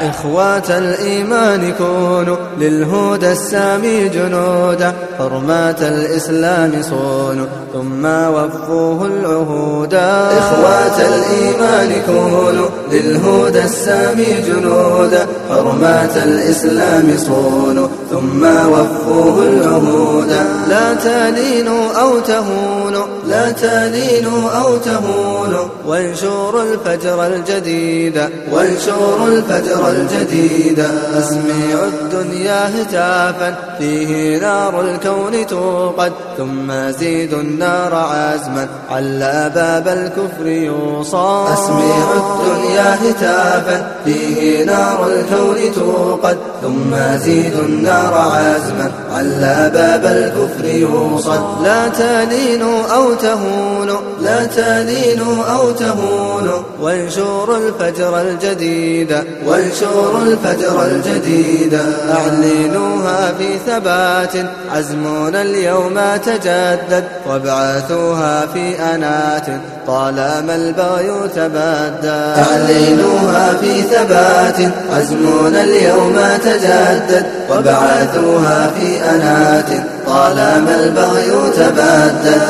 إخوات الإيمان كونوا للهدى السامي جنودا حرمات الإسلام صونوا ثم وفوه العهودا. إخوات الإيمان كونوا للهدى السامي جنودا حرمات الإسلام صونوا ثم وفوه العهودا. لا تلينوا أو تهونوا لا تلينوا أو تهونوا وانشروا الفجر الجديد وانشروا الفجر الجديد. أسمع الدنيا هتافا فيه نار الكون توقد. ثم زيد النار عزما على باب الكفر يوصى. أسمع الدنيا هتافا فيه نار الكون توقد. ثم زيد النار عزما على باب الكفر يوصد لا تلينوا أو تهونوا لا تلينوا أو تهونوا وانشروا الفجر الجديد وانشروا الفجر الجديد. أعلنوها في ثبات عزمنا اليوم تجدد. وابعثوها في أنات طالما البغي تبدد أعلنوها في ثبات عزمنا اليوم تجدد. وابعثوها في أنات طالما البغي تبدد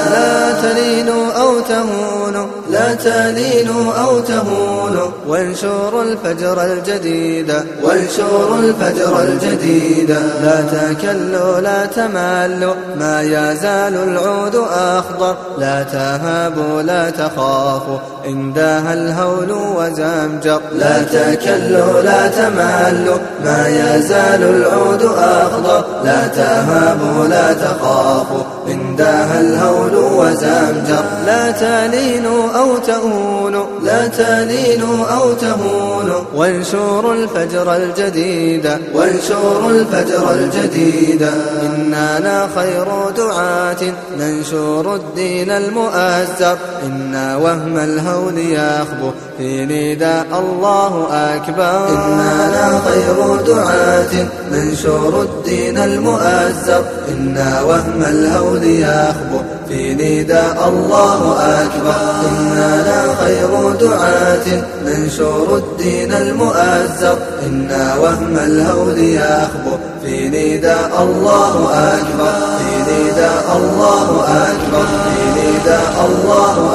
تلينوا أو تهونوا لا تلينوا أو تهونوا وانشروا الفجر الجديد وانشروا الفجر الجديد. لا تكلوا لا تملوا ما يزال العود أخضر. لا تهابوا لا تخافوا عندها الهول وزمجر. لا تكلوا لا تملوا ما يزال العود أخضر. لا تهابوا لا تخافوا عندها الهول وزمجر لا تلينوا أو تهونوا لا تلينوا أو تهونوا. وانشروا الفجر الجديد. وانشروا الفجر الجديد. إننا خير دعاة. ننشر الدين المؤزر. إنا وهم الهول يخبو. في نداء الله أكبر. إننا خير دعاة. ننشر الدين المؤزر. إنا وهم الهول يخبو. في نداء الله أكبر. إننا خير دعاة ننشر الدين المؤزر. إنا وهم الهول يخبو في نداء الله أكبر. في نداء الله أكبر. في نداء الله